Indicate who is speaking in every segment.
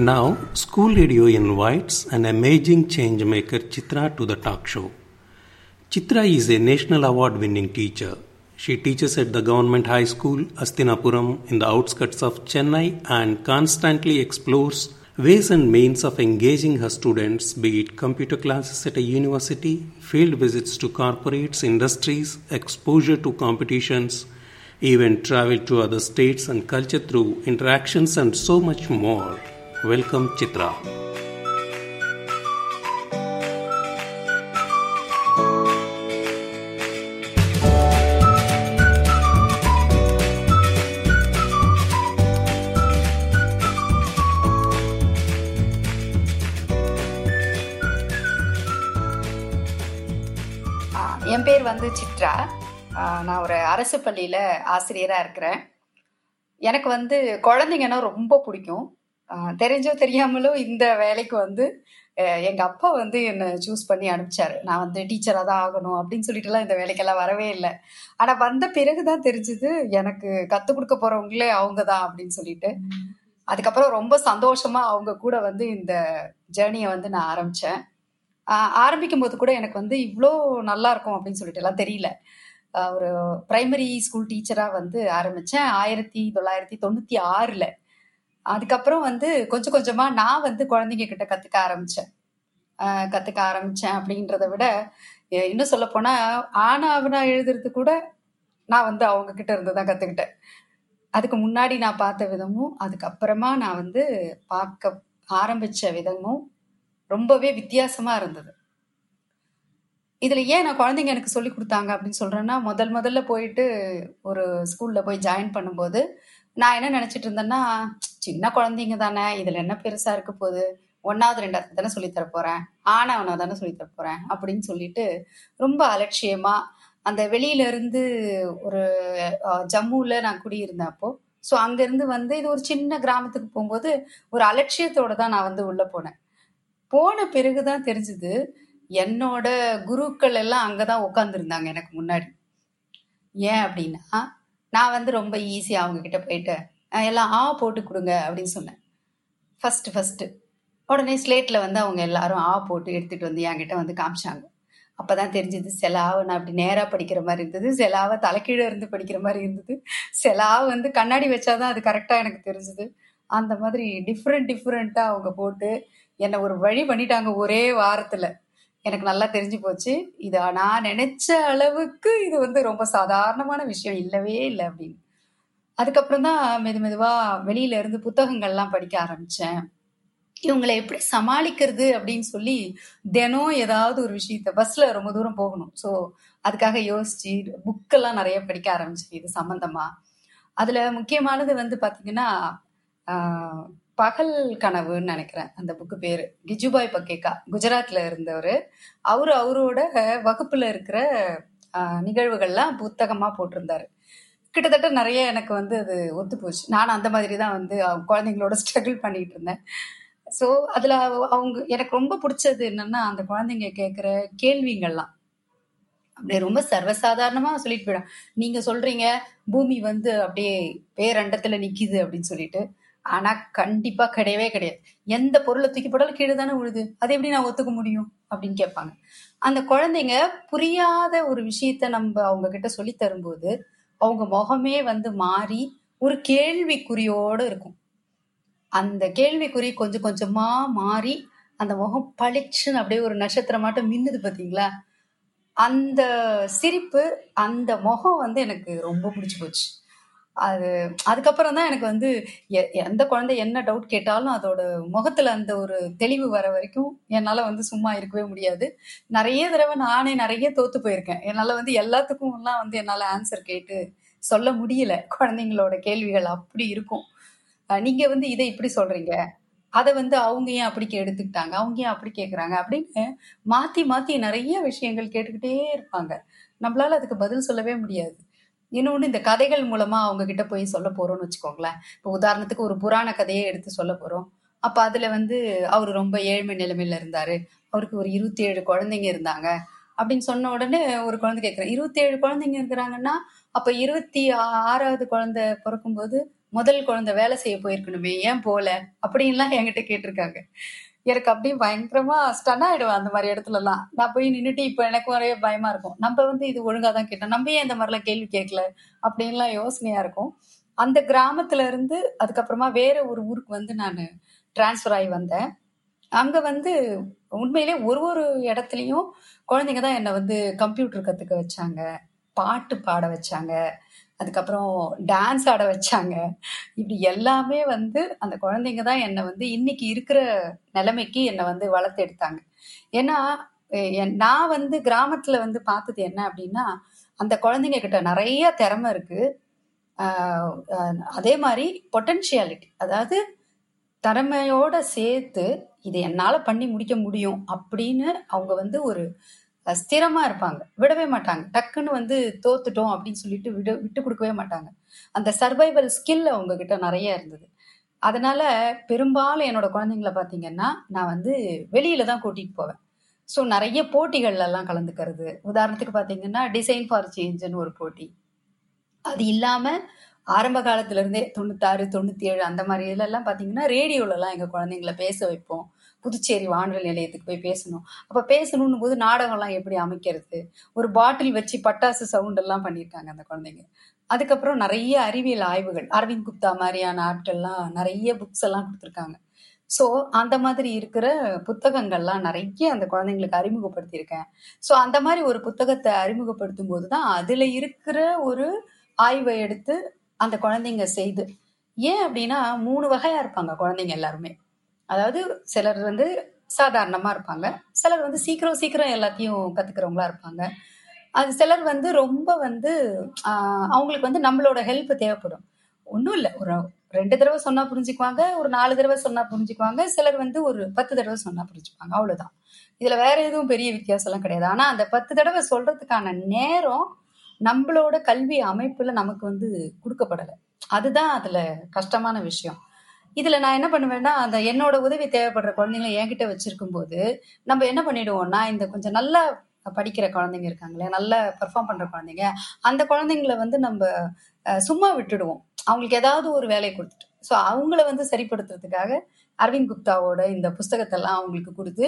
Speaker 1: Now, School Radio invites an amazing change maker Chitra to the talk show. Chitra is a national award winning teacher. She teaches at the government high school Astinapuram in the outskirts of Chennai and constantly explores ways and means of engaging her students, be it computer classes at a university, field visits to corporates, industries, exposure to competitions, even travel to other states and culture through interactions and so much more. Welcome
Speaker 2: Chitra. என் பேர் வந்து சித்ரா. நான் ஒரு அரசு பள்ளியில் ஆசிரியராக இருக்கிறேன். எனக்கு வந்து குழந்தைங்கன்னா ரொம்ப பிடிக்கும். தெரிஞ்சோ தெரியாமலோ இந்த வேலைக்கு வந்து எங்க அப்பா வந்து என்னை சூஸ் பண்ணி அனுப்பிச்சாரு. நான் வந்து டீச்சராக தான் ஆகணும் அப்படின்னு சொல்லிட்டுலாம் இந்த வேலைக்கெல்லாம் வரவே இல்லை. ஆனால் வந்த பிறகு தான் தெரிஞ்சுது எனக்கு கற்றுக் கொடுக்க போறவங்களே அவங்க தான் அப்படின்னு சொல்லிட்டு. அதுக்கப்புறம் ரொம்ப சந்தோஷமா அவங்க கூட வந்து இந்த ஜேர்னியை வந்து நான் ஆரம்பிச்சேன். ஆரம்பிக்கும் போது கூட எனக்கு வந்து இவ்வளோ நல்லா இருக்கும் அப்படின்னு சொல்லிட்டு எல்லாம் தெரியல. ஒரு பிரைமரி ஸ்கூல் டீச்சராக வந்து ஆரம்பித்தேன் ஆயிரத்தி தொள்ளாயிரத்தி தொண்ணூற்றி ஆறில். அதுக்கப்புறம் வந்து கொஞ்சம் கொஞ்சமாக நான் வந்து குழந்தைங்க கிட்ட கற்றுக்க ஆரம்பித்தேன் கற்றுக்க ஆரம்பித்தேன் அப்படின்றத விட இன்னும் சொல்ல ஆனா ஆனாவனா எழுதுறது கூட நான் வந்து அவங்க கிட்ட இருந்து தான் கற்றுக்கிட்டேன் அதுக்கு முன்னாடி நான் பார்த்த விதமும் அதுக்கப்புறமா நான் வந்து பார்க்க ஆரம்பித்த விதமும் ரொம்பவே வித்தியாசமா இருந்தது. இதுல ஏன் நான் குழந்தைங்க எனக்கு சொல்லி கொடுத்தாங்க அப்படின்னு சொல்றேன்னா முதல் முதல்ல போயிட்டு ஒரு ஸ்கூல்ல போய் ஜாயின் பண்ணும்போது நான் என்ன நினைச்சிட்டு இருந்தேன்னா சின்ன குழந்தைங்க தானே இதுல என்ன பெருசா இருக்க போகுது? ஒன்னாவது ரெண்டாவது தானே சொல்லித்தர போறேன். ஆனவனா தானே சொல்லித்தர போறேன் அப்படின்னு சொல்லிட்டு ரொம்ப அலட்சியமா அந்த வெளியில இருந்து ஒரு ஜம்முல நான் குடியிருந்தேன் அப்போ ஸோ அங்கேருந்து வந்து இது ஒரு சின்ன கிராமத்துக்கு போகும்போது ஒரு அலட்சியத்தோட தான் நான் வந்து உள்ளே போனேன். போன பிறகு தான் தெரிஞ்சது என்னோட குருக்கள் எல்லாம் அங்கே தான் உட்காந்துருந்தாங்க எனக்கு முன்னாடி. ஏன் அப்படின்னா நான் வந்து ரொம்ப ஈஸியாக அவங்க கிட்ட போயிட்டு எல்லாம் ஆ போட்டு கொடுங்க அப்படின்னு சொன்னேன். ஃபஸ்ட்டு ஃபஸ்ட்டு உடனே ஸ்லேட்டில் வந்து அவங்க எல்லாரும் ஆ போட்டு எடுத்துகிட்டு வந்து என்கிட்ட வந்து காமிச்சாங்க. அப்போ தான் தெரிஞ்சது செலாவை நான் அப்படி நேராக படிக்கிற மாதிரி இருந்தது செலாவை தலைக்கீழ இருந்து படிக்கிற மாதிரி இருந்தது செலாவை வந்து கண்ணாடி வச்சாதான் அது கரெக்டாக எனக்கு தெரிஞ்சது. அந்த மாதிரி டிஃப்ரெண்ட் டிஃப்ரெண்ட்டாக அவங்க போட்டு என்னை ஒரு வழி பண்ணிட்டாங்க ஒரே வாரத்தில். எனக்கு நல்லா தெரிஞ்சு போச்சு. இது நான் நினைச்ச அளவுக்கு இது வந்து ரொம்ப சாதாரணமான விஷயம் இல்லவே இல்லை அப்படின்னு. அதுக்கப்புறம் தான் மெது மெதுவா வெளியில இருந்து புத்தகங்கள்லாம் படிக்க ஆரம்பிச்சேன். இவங்களை எப்படி சமாளிக்கிறது அப்படின்னு சொல்லி தினம் ஏதாவது ஒரு விஷயத்த பஸ்ல ரொம்ப தூரம் போகணும். ஸோ அதுக்காக யோசிச்சு புக்கெல்லாம் நிறைய படிக்க ஆரம்பிச்சேன் இது சம்பந்தமா. அதுல முக்கியமானது வந்து பாத்தீங்கன்னா பகல் கனவுன்னு நினைக்கிறேன் அந்த புக்கு பேரு. கிஜுபாய் பக்கேக்கா குஜராத்ல இருந்தவர். அவரு அவரோட வகுப்புல இருக்கிற நிகழ்வுகள்லாம் புத்தகமா போட்டிருந்தாரு. கிட்டத்தட்ட நிறைய எனக்கு வந்து அது ஒத்து போச்சு. நான் அந்த மாதிரி தான் வந்து அவங்க குழந்தைங்களோட ஸ்ட்ரகிள் பண்ணிட்டு இருந்தேன். ஸோ அதுல அவங்க எனக்கு ரொம்ப பிடிச்சது என்னன்னா அந்த குழந்தைங்க கேட்குற கேள்விங்கள்லாம். அப்படியே ரொம்ப சர்வசாதாரணமா சொல்லிட்டு போயிடும். நீங்க சொல்றீங்க பூமி வந்து அப்படியே பேரண்டத்துல நிக்குது அப்படின்னு சொல்லிட்டு. ஆனா கண்டிப்பா கிடையவே கிடையாது. எந்த பொருளை தூக்கி போட்டாலும் கீழே தானே விழுது. அதை எப்படி நான் ஒத்துக்க முடியும்? அப்படின்னு கேட்பாங்க. அந்த குழந்தைங்க புரியாத ஒரு விஷயத்த நம்ம அவங்க கிட்ட சொல்லி தரும்போது அவங்க முகமே வந்து மாறி ஒரு கேள்விக்குறியோடு இருக்கும். அந்த கேள்விக்குறி கொஞ்சம் கொஞ்சமா மாறி அந்த முகம் பளிச்சுன்னு அப்படியே ஒரு நட்சத்திரமாட்டம் மின்னுது பாத்தீங்களா? அந்த சிரிப்பு அந்த முகம் வந்து எனக்கு ரொம்ப பிடிச்சு போச்சு. அது அதுக்கப்புறம் தான் எனக்கு வந்து எ- எந்த குழந்தை என்ன டவுட் கேட்டாலும் அதோட முகத்துல அந்த ஒரு தெளிவு வர வரைக்கும் என்னால வந்து சும்மா இருக்கவே முடியாது. நிறைய தடவை நானே நிறைய தோத்து போயிருக்கேன். என்னால வந்து எல்லாத்துக்கும் எல்லாம் வந்து என்னால ஆன்சர் கேட்டு சொல்ல முடியல. குழந்தைங்களோட கேள்விகள் அப்படி இருக்கும். நீங்க வந்து இதை இப்படி சொல்றீங்க. அதை வந்து அவங்க ஏன் அப்படி கே- எடுத்துக்கிட்டாங்க? அவங்க ஏன் அப்படி கேக்குறாங்க? அப்படின்னு மாத்தி மாத்தி நிறைய விஷயங்கள் கேட்டுக்கிட்டே இருப்பாங்க. நம்மளால அதுக்கு பதில் சொல்லவே முடியாது. இன்னொன்று இந்த கதைகள் மூலமாக அவங்க கிட்ட போய் சொல்ல போறோம்னு வச்சுக்கோங்களேன். இப்போ உதாரணத்துக்கு ஒரு புராண கதையை எடுத்து சொல்ல போறோம். அப்போ அதில் வந்து அவர் ரொம்ப ஏழ்மை நிலைமையில இருந்தாரு. அவருக்கு ஒரு இருபத்தி ஏழு குழந்தைங்க இருந்தாங்க. அப்படின்னு சொன்ன உடனே ஒரு குழந்தை கேட்குறேன் இருபத்தி ஏழு குழந்தைங்க இருக்கிறாங்கன்னா அப்போ இருபத்தி ஆ- ஆறாவது குழந்தை பிறக்கும்போது முதல் குழந்தை வேலை செய்ய போயிருக்கணுமே ஏன் போல? அப்படின்லாம் என்கிட்ட கேட்டிருக்காங்க. எனக்கு அப்படியே பயங்கரமா ஸ்டன் ஆயிடுவேன் அந்த மாதிரி இடத்துலலாம். நான் போய் நின்றுட்டு இப்போ எனக்கு ஒரே பயமா இருக்கும். நம்ம வந்து இது ஒழுங்கா தான் கேட்டோம். நம்ம ஏன் இந்த மாதிரிலாம் கேள்வி கேட்கல? அப்படின்லாம் யோசனையா இருக்கும். அந்த கிராமத்துல இருந்து அதுக்கப்புறமா வேற ஒரு ஊருக்கு வந்து நான் டிரான்ஸ்ஃபர் ஆகி வந்தேன். அங்க வந்து உண்மையிலே ஒரு ஒரு இடத்துலையும் குழந்தைங்க தான் என்னை வந்து கம்ப்யூட்டர் கத்துக்க வச்சாங்க. பாட்டு பாட வச்சாங்க. அதுக்கப்புறம் டான்ஸ் ஆட வச்சாங்க. இப்படி எல்லாமே வந்து அந்த குழந்தைங்க தான் என்னை வந்து இன்னைக்கு இருக்கிற நிலைமைக்கு என்னை வந்து வளர்த்து எடுத்தாங்க. ஏன்னா என்- நான் வந்து கிராமத்துல வந்து பார்த்தது என்ன அப்படின்னா அந்த குழந்தைங்க கிட்ட நிறைய திறமை இருக்கு. அதே மாதிரி பொட்டன்ஷியாலிட்டி அதாவது திறமையோட சேர்த்து இது என்னால பண்ணி முடிக்க முடியும் அப்படின்னு அவங்க வந்து ஒரு ஸ்திரமா இருப்பாங்க. விடவே மாட்டாங்க. டக்குன்னு வந்து தோத்துட்டோம் அப்படின்னு சொல்லிட்டு விட விட்டு கொடுக்கவே மாட்டாங்க. அந்த சர்வைவல் ஸ்கில் அவங்க கிட்ட நிறைய இருந்தது. அதனால பெரும்பாலும் என்னோட குழந்தைங்கள பார்த்தீங்கன்னா நான் வந்து வெளியில தான் கூட்டிட்டு போவேன். ஸோ நிறைய போட்டிகள்ல எல்லாம் கலந்துக்கிறது. உதாரணத்துக்கு பார்த்தீங்கன்னா டிசைன் ஃபார் சேஞ்சுன்னு ஒரு போட்டி. அது இல்லாம ஆரம்ப காலத்துல இருந்தே தொண்ணூத்தாறு தொண்ணூத்தி ஏழு அந்த மாதிரி இதுல எல்லாம் பாத்தீங்கன்னா ரேடியோல எல்லாம் எங்க குழந்தைங்கள பேச வைப்போம். புதுச்சேரி வானொலி நிலையத்துக்கு போய் பேசணும். அப்ப பேசணும்னு போது நாடகம்லாம் எப்படி அமைக்கிறது? ஒரு பாட்டில் வச்சு பட்டாசு சவுண்ட் எல்லாம் பண்ணியிருக்காங்க அந்த குழந்தைங்க. அதுக்கப்புறம் நிறைய அறிவியல் ஆய்வுகள். அரவிந்த் குப்தா மாதிரியான ஆட்கள்லாம் நிறைய புக்ஸ் எல்லாம் கொடுத்துருக்காங்க. ஸோ அந்த மாதிரி இருக்கிற புத்தகங்கள்லாம் நிறைய அந்த குழந்தைங்களுக்கு அறிமுகப்படுத்தியிருக்கேன். ஸோ அந்த மாதிரி ஒரு புத்தகத்தை அறிமுகப்படுத்தும் போது தான் அதுல இருக்கிற ஒரு ஆய்வை எடுத்து அந்த குழந்தைங்க செய்து. ஏன் அப்படின்னா மூணு வகையா இருப்பாங்க குழந்தைங்க எல்லாருமே. அதாவது சிலர் வந்து சாதாரணமா இருப்பாங்க. சிலர் வந்து சீக்கிரம் சீக்கிரம் எல்லாத்தையும் கத்துக்கிறவங்களா இருப்பாங்க. அது சிலர் வந்து ரொம்ப வந்து அவங்களுக்கு வந்து நம்மளோட ஹெல்ப் தேவைப்படும். ஒன்றும் இல்லை. ஒரு ரெண்டு தடவை சொன்னா புரிஞ்சுக்குவாங்க ஒரு நாலு தடவை சொன்னா புரிஞ்சுக்குவாங்க சிலர் வந்து ஒரு பத்து தடவை சொன்னா புரிஞ்சுக்குவாங்க அவ்வளவுதான். இதுல வேற எதுவும் பெரிய வித்தியாசம்லாம் கிடையாது. ஆனா அந்த பத்து தடவை சொல்றதுக்கான நேரம் நம்மளோட கல்வி அமைப்புல நமக்கு வந்து கொடுக்கப்படலை. அதுதான் அதுல கஷ்டமான விஷயம். இதுல நான் என்ன பண்ணுவேன்னா அந்த என்னோட உதவி தேவைப்படுற குழந்தைங்களை என்கிட்ட வச்சிருக்கும் போது நம்ம என்ன பண்ணிடுவோம்னா இந்த கொஞ்சம் நல்லா படிக்கிற குழந்தைங்க இருக்காங்களே நல்லா பெர்ஃபார்ம் பண்ற குழந்தைங்க அந்த குழந்தைங்கள வந்து நம்ம சும்மா விட்டுடுவோம். அவங்களுக்கு ஏதாவது ஒரு வேலையை கொடுத்துட்டு. ஸோ அவங்கள வந்து சரிப்படுத்துறதுக்காக அரவிந்த் குப்தாவோட இந்த புஸ்தகத்தெல்லாம் அவங்களுக்கு கொடுத்து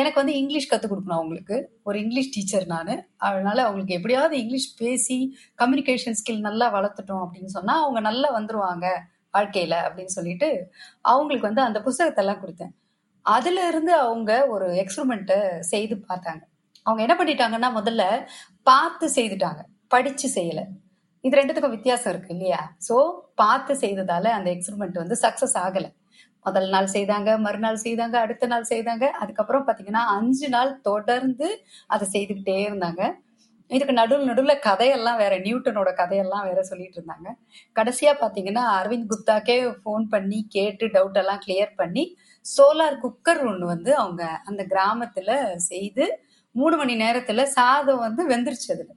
Speaker 2: எனக்கு வந்து இங்கிலீஷ் கற்றுக் கொடுக்கணும் அவங்களுக்கு. ஒரு இங்கிலீஷ் டீச்சர் நான். அதனால அவங்களுக்கு எப்படியாவது இங்கிலீஷ் பேசி கம்யூனிகேஷன் ஸ்கில் நல்லா வளர்த்துட்டோம் அப்படின்னு சொன்னால் அவங்க நல்லா வந்துருவாங்க. வாழ்க்கையில அப்படின்னு சொல்லிட்டு அவங்களுக்கு வந்து அந்த புஸ்தகத்தெல்லாம் கொடுத்தேன். அதுல இருந்து அவங்க ஒரு எக்ஸ்பெரிமெண்ட்டை செய்து பார்த்தாங்க. அவங்க என்ன பண்ணிட்டாங்கன்னா முதல்ல பார்த்து செய்துட்டாங்க. படிச்சு செய்யல. இது ரெண்டுத்துக்கும் வித்தியாசம் இருக்கு இல்லையா? சோ பார்த்து செய்ததால அந்த எக்ஸ்பெரிமெண்ட் வந்து சக்சஸ் ஆகல. முதல் நாள் செய்தாங்க மறுநாள் செய்தாங்க அடுத்த நாள் செய்தாங்க. அதுக்கப்புறம் பாத்தீங்கன்னா அஞ்சு நாள் தொடர்ந்து அதை செய்துக்கிட்டே இருந்தாங்க. இதுக்கு நடுவில் நடுவில் கதையெல்லாம் வேற நியூட்டனோட கதையெல்லாம் வேற சொல்லிட்டு இருந்தாங்க கடைசியா பாத்தீங்கன்னா அரவிந்த் குப்தாக்கே ஃபோன் பண்ணி கேட்டு டவுட் எல்லாம் கிளியர் பண்ணி சோலார் குக்கர் ஒன்று வந்து அவங்க அந்த கிராமத்துல செய்து மூணு மணி நேரத்துல சாதம் வந்து வெந்துருச்சு அதுல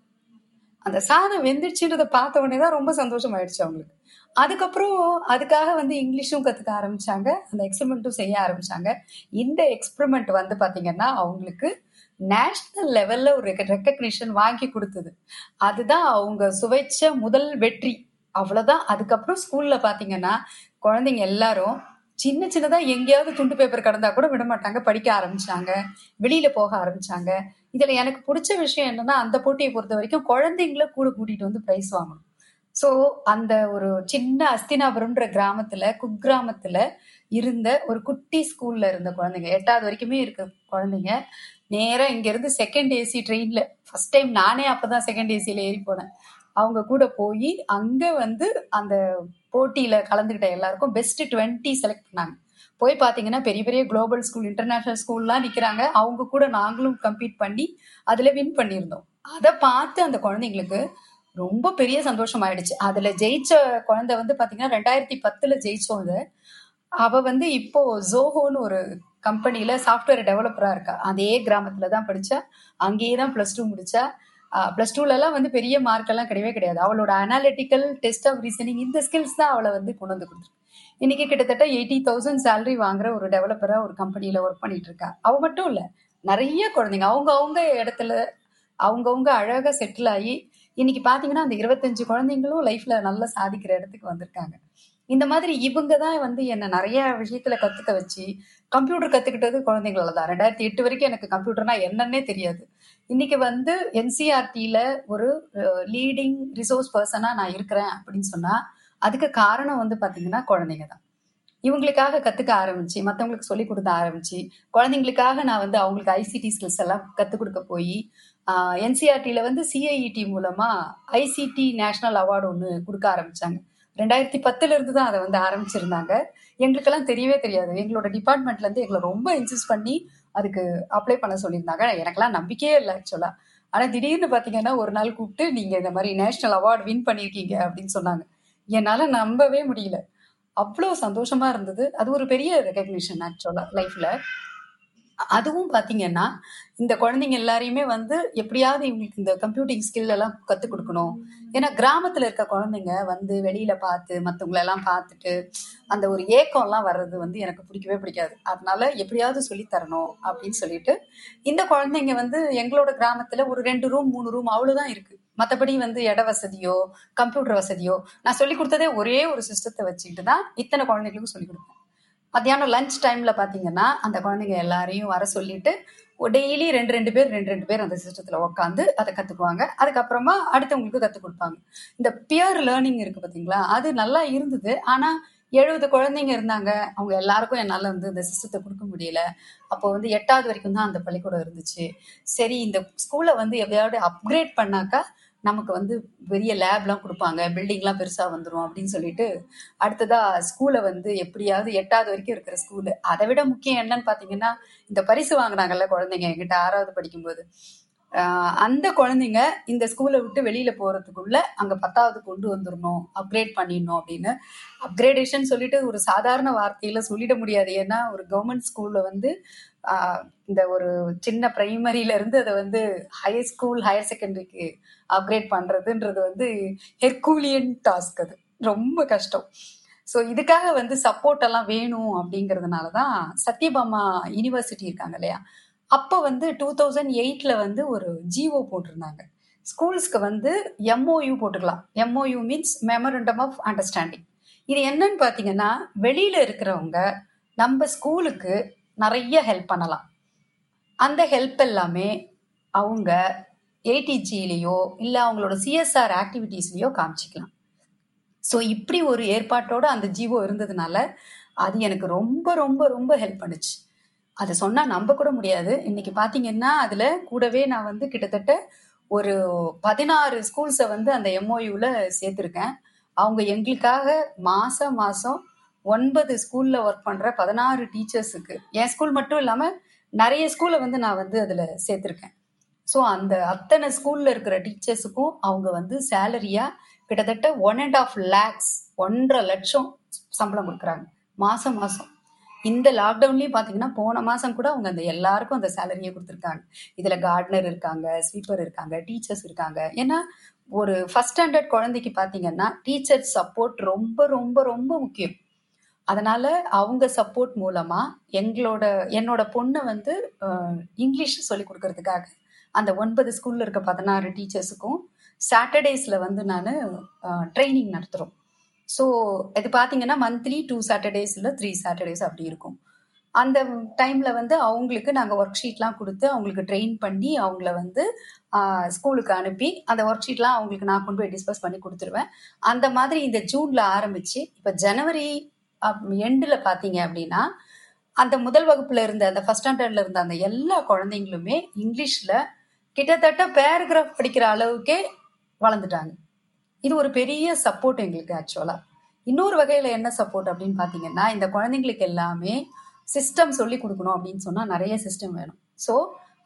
Speaker 2: அந்த சாதம் வெந்துருச்சுன்றத பார்த்த உடனே தான் ரொம்ப சந்தோஷம் ஆயிடுச்சு அவங்களுக்கு. அதுக்கப்புறம் அதுக்காக வந்து இங்கிலீஷும் கத்துக்க ஆரம்பிச்சாங்க. அந்த எக்ஸ்பெரிமெண்ட்டும் செய்ய ஆரம்பிச்சாங்க. இந்த எக்ஸ்பெரிமெண்ட் வந்து பாத்தீங்கன்னா அவங்களுக்கு நேஷனல் லெவல்ல ஒரு ரெக்கக்னிஷன் வாங்கி கொடுத்தது. அதுதான் அவங்க சுவைச்ச முதல் வெற்றி. அவ்வளவுதான். அதுக்கப்புறம் ஸ்கூல்ல பாத்தீங்கன்னா குழந்தைங்க எல்லாரும் சின்ன சின்னதா எங்கேயாவது துண்டு பேப்பர் கடந்தா கூட விட மாட்டாங்க. படிக்க ஆரம்பிச்சாங்க. வெளியில போக ஆரம்பிச்சாங்க. இதுல எனக்கு பிடிச்ச விஷயம் என்னன்னா அந்த போட்டியை பொறுத்த வரைக்கும் குழந்தைங்கள கூட கூட்டிட்டு வந்து பிரைஸ் வாங்கணும். சோ அந்த ஒரு சின்ன அஸ்தினாபுரம்ன்ற கிராமத்துல குக்கிராமத்துல இருந்த ஒரு குட்டி ஸ்கூல்ல இருந்த குழந்தைங்க எட்டாவது வரைக்குமே இருக்க குழந்தைங்க நேராக இங்கேருந்து செகண்ட் ஏசி ட்ரெயின்ல ஃபர்ஸ்ட் டைம் நானே அப்பதான் செகண்ட் ஏசியில் ஏறி போனேன். அவங்க கூட போய் அங்க வந்து அந்த போட்டியில கலந்துகிட்ட எல்லாருக்கும் பெஸ்ட் டுவெண்ட்டி செலக்ட் பண்ணாங்க. போய் பாத்தீங்கன்னா பெரிய பெரிய குளோபல் ஸ்கூல் இன்டர்நேஷனல் ஸ்கூல்லாம் நிக்கிறாங்க. அவங்க கூட நாங்களும் கம்பீட் பண்ணி அதுல வின் பண்ணியிருந்தோம். அதை பார்த்து அந்த குழந்தைங்களுக்கு ரொம்ப பெரிய சந்தோஷம் ஆயிடுச்சு அதுல ஜெயிச்ச குழந்தை வந்து பாத்தீங்கன்னா ரெண்டாயிரத்தி பத்துல ஜெயிச்சோம் அவ வந்து இப்போ ஜோஹோன்னு ஒரு கம்பெனில சாஃப்ட்வேர் டெவலப்பரா இருக்கா. அதே கிராமத்துல தான் படிச்சா அங்கேயே தான் பிளஸ் டூ முடிச்சா. பிளஸ் டூலலாம் வந்து பெரிய மார்க் எல்லாம் கிடையவே கிடையாது. அவளோட அனாலிட்டிக்கல் டெஸ்ட் ஆஃப் ரீசனிங் இந்த ஸ்கில்ஸ் தான் அவளை வந்து கொண்டு வந்து கொடுத்துருக்கு. இன்னைக்கு கிட்டத்தட்ட எயிட்டி தௌசண்ட் சேலரி வாங்குற ஒரு டெவலப்பரா ஒரு கம்பெனியில ஒர்க் பண்ணிட்டு இருக்கா. அவ மட்டும் இல்ல நிறைய குழந்தைங்க அவங்க அவங்க இடத்துல அவங்கவுங்க அழகா செட்டில் ஆகி இன்னைக்கு பாத்தீங்கன்னா அந்த இருபத்தஞ்சு குழந்தைங்களும் லைஃப்ல நல்லா சாதிக்கிற இடத்துக்கு வந்திருக்காங்க. இந்த மாதிரி இவங்க தான் வந்து என்ன நிறைய விஷயத்துல கத்துக்க வச்சு கம்ப்யூட்டர் கத்துக்கிட்டது குழந்தைங்களால தான் ரெண்டாயிரத்தி எட்டு வரைக்கும் எனக்கு கம்ப்யூட்டர்னா என்னன்னே தெரியாது. இன்னைக்கு வந்து என்சிஆர்டியில ஒரு லீடிங் ரிசோர்ஸ் பர்சனா நான் இருக்கிறேன் அப்படின்னு சொன்னா அதுக்கு காரணம் வந்து பாத்தீங்கன்னா குழந்தைங்க தான் இவங்களுக்காக கத்துக்க ஆரம்பிச்சு மற்றவங்களுக்கு சொல்லி கொடுக்க ஆரம்பிச்சு குழந்தைங்களுக்காக நான் வந்து அவங்களுக்கு ஐசிடி ஸ்கில்ஸ் எல்லாம் கத்துக் கொடுக்க போய் என்சிஆர்டியில வந்து சிஐஇடி மூலமா ஐசிடி நேஷனல் அவார்டு ஒன்று கொடுக்க ஆரம்பிச்சாங்க. ரெண்டாயிரத்தி பத்துல இருந்து தான் அதை வந்து ஆரம்பிச்சிருந்தாங்க. எங்களுக்கெல்லாம் தெரியவே தெரியாது. எங்களோட டிபார்ட்மெண்ட்ல இருந்து எங்களை ரொம்ப இன்சிஸ்ட் பண்ணி அதுக்கு அப்ளை பண்ண சொல்லியிருந்தாங்க. எனக்கெல்லாம் நம்பிக்கையே இல்லை ஆக்சுவலா ஆனா திடீர்னு பாத்தீங்கன்னா ஒரு நாள் கூப்பிட்டு நீங்க இந்த மாதிரி நேஷனல் அவார்டு வின் பண்ணிருக்கீங்க அப்படின்னு சொன்னாங்க. என்னால நம்பவே முடியல. அவ்வளோ சந்தோஷமா இருந்தது. அது ஒரு பெரிய ரெகக்னிஷன் ஆக்சுவலா லைஃப்ல அதுவும் பாத்தீங்கன்னா இந்த குழந்தைங்க எல்லாரையுமே வந்து எப்படியாவது இவங்களுக்கு இந்த கம்ப்யூட்டிங் ஸ்கில் எல்லாம் கத்துக் கொடுக்கணும். ஏன்னா கிராமத்துல இருக்க குழந்தைங்க வந்து வெளியில பார்த்து மத்தவங்களை எல்லாம் பார்த்துட்டு அந்த ஒரு ஏக்கம் எல்லாம் வர்றது வந்து எனக்கு பிடிக்கவே பிடிக்காது. அதனால எப்படியாவது சொல்லி தரணும் அப்படின்னு சொல்லிட்டு இந்த குழந்தைங்க வந்து எங்களோட கிராமத்துல ஒரு ரெண்டு ரூம் மூணு ரூம் அவ்வளவுதான் இருக்கு. மற்றபடி வந்து இட வசதியோ கம்ப்யூட்டர் வசதியோ நான் சொல்லி கொடுத்ததே ஒரே ஒரு சிஸ்டத்தை வச்சுக்கிட்டு தான் இத்தனை குழந்தைங்களுக்கும் சொல்லி கொடுப்பேன். மத்தியானம் லஞ்ச் டைம்ல பாத்தீங்கன்னா அந்த குழந்தைங்க எல்லாரையும் வர சொல்லிட்டு டெய்லி ரெண்டு ரெண்டு பேர் ரெண்டு ரெண்டு பேர் அந்த சிஸ்டத்துல உட்காந்து அதை கத்துக்குவாங்க. அதுக்கப்புறமா அடுத்தவங்களுக்கு கத்துக் கொடுப்பாங்க. இந்த பியர் லேர்னிங் இருக்கு பாத்தீங்களா அது நல்லா இருந்தது. ஆனா எழுபது குழந்தைங்க இருந்தாங்க. அவங்க எல்லாருக்கும் என்னால வந்து இந்த சிஸ்டத்தை கொடுக்க முடியல. அப்போ வந்து எட்டாவது வரைக்கும் தான் அந்த பள்ளிக்கூடம் இருந்துச்சு. சரி இந்த ஸ்கூலை வந்து எப்படியாவது அப்கிரேட் பண்ணாக்கா நமக்கு வந்து பெரிய லேப்லாம் கொடுப்பாங்க பில்டிங்லாம் பெருசாக வந்துடும் அப்படின்னு சொல்லிட்டு அடுத்ததா ஸ்கூலை வந்து எப்படியாவது எட்டாவது வரைக்கும் இருக்கிற ஸ்கூலு அதை விட முக்கியம் என்னன்னு பார்த்தீங்கன்னா இந்த பரிசு வாங்கினாங்கல்ல குழந்தைங்க என்கிட்ட ஆறாவது படிக்கும்போது. அந்த குழந்தைங்க இந்த ஸ்கூலை விட்டு வெளியில போறதுக்குள்ள அங்க பத்தாவது கொண்டு வந்துடணும் அப்கிரேட் பண்ணிடணும் அப்படின்னு. அப்கிரேடேஷன் சொல்லிட்டு ஒரு சாதாரண வார்த்தையில சொல்லிட முடியாது. ஏன்னா ஒரு கவர்மெண்ட் ஸ்கூல்ல வந்து இந்த ஒரு சின்ன பிரைமரியில இருந்து அதை வந்து ஹையர் ஸ்கூல் ஹையர் செகண்டரிக்கு அப்கிரேட் பண்றதுன்றது வந்து ஹெர்கூலியன் டாஸ்க் அது. ரொம்ப கஷ்டம். ஸோ இதுக்காக வந்து சப்போர்ட் எல்லாம் வேணும் அப்படிங்கிறதுனால தான் சத்யபாமா யூனிவர்சிட்டி இருக்காங்க இல்லையா? அப்போ வந்து டூ தௌசண்ட் எயிட்ல வந்து ஒரு ஜிஓ போட்டிருந்தாங்க. ஸ்கூல்ஸ்க்கு வந்து எம்ஓயு போட்டுக்கலாம். MOU means memorandum of understanding இது என்னன்னு பார்த்தீங்கன்னா வெளியில இருக்கிறவங்க நம்ம ஸ்கூலுக்கு நிறைய ஹெல்ப் பண்ணலாம். அந்த ஹெல்ப் எல்லாமே அவங்க ஏடிஜிலேயோ இல்லை அவங்களோட சிஎஸ்ஆர் ஆக்டிவிட்டீஸ்லேயோ காமிச்சிக்கலாம். ஸோ இப்படி ஒரு ஏற்பாட்டோட அந்த ஜீவோ இருந்ததுனால அது எனக்கு ரொம்ப ரொம்ப ரொம்ப ஹெல்ப் பண்ணுச்சு. அதை சொன்னால் நம்ப கூட முடியாது. இன்னைக்கு பார்த்தீங்கன்னா அதில் கூடவே நான் வந்து கிட்டத்தட்ட ஒரு பதினாறு ஸ்கூல்ஸை வந்து அந்த எம்ஓயூவில் சேர்த்துருக்கேன். அவங்க எங்களுக்காக மாதம் மாதம் ஒன்பது ஸ்கூலில் ஒர்க் பண்ணுற பதினாறு டீச்சர்ஸுக்கு என் ஸ்கூல் மட்டும் இல்லாமல் நிறைய ஸ்கூலை வந்து நான் வந்து அதில் சேர்த்துருக்கேன். ஸோ அந்த அத்தனை ஸ்கூலில் இருக்கிற டீச்சர்ஸுக்கும் அவங்க வந்து சேலரியாக கிட்டத்தட்ட ஒன் அண்ட் ஆஃப் லேக்ஸ் ஒன்றரை லட்சம் சம்பளம் கொடுக்குறாங்க. மாதம் மாதம் இந்த லாக்டவுன்லயும் பாத்தீங்கன்னா போன மாசம் கூட அவங்க அந்த எல்லாருக்கும் அந்த சேலரியை கொடுத்துருக்காங்க. இதுல கார்டனர் இருக்காங்க ஸ்வீப்பர் இருக்காங்க டீச்சர்ஸ் இருக்காங்க. ஏன்னா ஒரு ஃபர்ஸ்ட் ஸ்டாண்டர்ட் குழந்தைக்கு பாத்தீங்கன்னா டீச்சர் சப்போர்ட் ரொம்ப ரொம்ப ரொம்ப முக்கியம். அதனால அவங்க சப்போர்ட் மூலமா எங்களோட என்னோட பொண்ணை வந்து இங்கிலீஷ் சொல்லி கொடுக்கறதுக்காக அந்த ஒன்பது ஸ்கூல்ல இருக்க பதினாறு டீச்சர்ஸுக்கும் சாட்டர்டேஸ்ல வந்து நான் ட்ரைனிங் நடத்துறோம். ஸோ இது பார்த்தீங்கன்னா மந்த்லி டூ சாட்டர்டேஸ் இல்லை த்ரீ சாட்டர்டேஸ் அப்படி இருக்கும். அந்த டைம்ல வந்து அவங்களுக்கு நாங்கள் ஒர்க் ஷீட்லாம் கொடுத்து அவங்களுக்கு ட்ரெயின் பண்ணி அவங்கள வந்து ஸ்கூலுக்கு அனுப்பி அந்த ஒர்க் ஷீட்லாம் அவங்களுக்கு நான் கொண்டு போய் டிஸ்பஸ் பண்ணி கொடுத்துருவேன். அந்த மாதிரி இந்த ஜூன்ல ஆரம்பிச்சு இப்போ ஜனவரி எண்டில் பார்த்தீங்க அப்படின்னா அந்த முதல் வகுப்புல இருந்த அந்த ஃபர்ஸ்ட் ஸ்டாண்டர்ட்ல இருந்த அந்த எல்லா குழந்தைங்களுமே இங்கிலீஷில் கிட்டத்தட்ட பேராகிராஃப் படிக்கிற அளவுக்கே வளர்ந்துட்டாங்க. இது ஒரு பெரிய சப்போர்ட் எங்களுக்கு ஆக்சுவலாக இன்னொரு வகையில் என்ன சப்போர்ட் அப்படின்னு பார்த்தீங்கன்னா இந்த குழந்தைங்களுக்கு எல்லாமே சிஸ்டம் சொல்லி கொடுக்கணும் அப்படின்னு சொன்னால் நிறைய சிஸ்டம் வேணும். ஸோ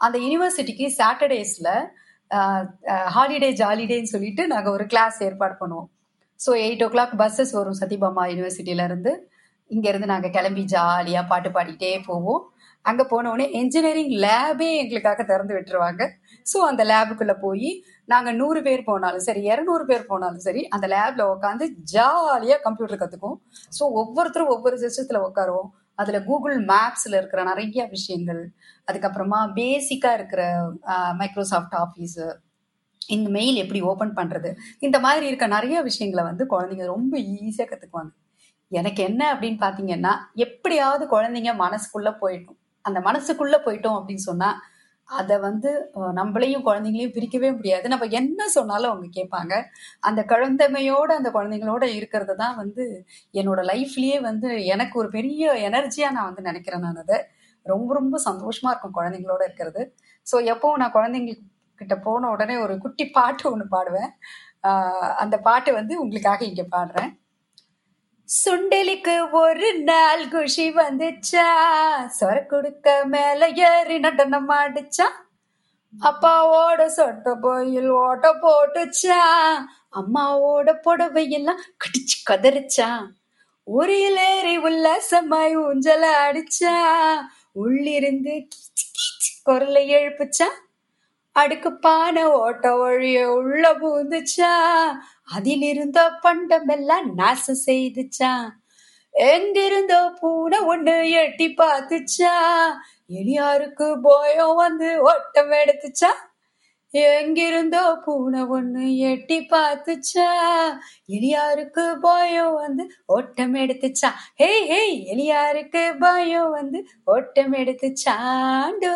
Speaker 2: அந்த யூனிவர்சிட்டிக்கு சாட்டர்டேஸில் ஹாலிடே ஜாலிடேன்னு சொல்லிட்டு நாங்கள் ஒரு கிளாஸ் ஏற்பாடு பண்ணுவோம். So eight o'clock buses வரும் சத்யபாமா யூனிவர்சிட்டியில இருந்து. நாங்கள் கிளம்பி ஜாலியாக பாட்டு பாடிட்டே போவோம். அங்கே போன உடனே என்ஜினியரிங் லேபே எங்களுக்காக திறந்து விட்டுருவாங்க. ஸோ அந்த லேபுக்குள்ளே போய் நாங்கள் நூறு பேர் போனாலும் சரி இரநூறு பேர் போனாலும் சரி அந்த லேபில் உட்காந்து ஜாலியாக கம்ப்யூட்டர் கற்றுக்கும் ஸோ ஒவ்வொருத்தரும் ஒவ்வொரு சிஸ்டத்தில் உட்காருவோம் அதில் கூகுள் மேப்ஸில் இருக்கிற நிறைய விஷயங்கள். அதுக்கப்புறமா பேசிக்காக இருக்கிற மைக்ரோசாஃப்ட் ஆஃபீஸு இந்த மெயில் எப்படி ஓபன் பண்றது? இந்த மாதிரி இருக்க நிறைய விஷயங்களை வந்து குழந்தைங்க ரொம்ப ஈஸியா கத்துக்குவாங்க. எனக்கு என்ன அப்படின்னு பாத்தீங்கன்னா எப்படியாவது குழந்தைங்க மனசுக்குள்ள போயிட்டோம் அந்த மனசுக்குள்ள போயிட்டோம் அப்படின்னு சொன்னா அதை வந்து நம்மளையும் குழந்தைங்களையும் பிரிக்கவே முடியாது. நம்ம என்ன சொன்னாலும் அவங்க கேட்பாங்க. அந்த குழந்தைமையோட அந்த குழந்தைங்களோட இருக்கிறது தான் வந்து என்னோட லைஃப்லயே வந்து எனக்கு ஒரு பெரிய எனர்ஜியா நான் வந்து நினைக்கிறேன் நான். அதை ரொம்ப ரொம்ப சந்தோஷமா இருக்கும் குழந்தைங்களோட இருக்கிறது. ஸோ எப்பவும் நான் குழந்தைங்களுக்கு கிட்ட போன உடனே ஒரு குட்டி பாட்டு ஒன்று பாடுவேன். அந்த பாட்டு வந்து உங்களுக்காக இங்க பாடுறேன். சுண்டலிக்கு ஒரு நாள் குஷி வந்துச்சா? சொர குடுக்க மேல ஏறி நடனம் ஆடிச்சா? அப்பாவோட சொட்ட போயில் ஓட்ட போட்டுச்சா? அம்மாவோட புடவையெல்லாம் கடிச்சு கதறிச்சா? உரியில் ஏறி உல்லாசமாய் ஊஞ்சல அடிச்சா உள்ளிருந்து குரலை எழுப்புச்சா? அடுக்கு பானை ஓட்ட வழிய உள்ள பூந்துச்சா? அதில் இருந்த பண்டமெல்லாம் நாசம் செய்துச்சா? எங்கிருந்தோ பூனை ஒண்ணு எட்டி பார்த்துச்சா? இனியாருக்கு போயம் வந்து ஓட்டம் எடுத்துச்சா? எங்கிருந்தோ பூனை ஒண்ணு எட்டி பார்த்துச்சா? எலியாருக்கு பயம் வந்து ஓட்டம் எடுத்துச்சா? ஹே ஹே எலியாருக்கு பயம் வந்து ஓட்டம் எடுத்துச்சாண்டோ?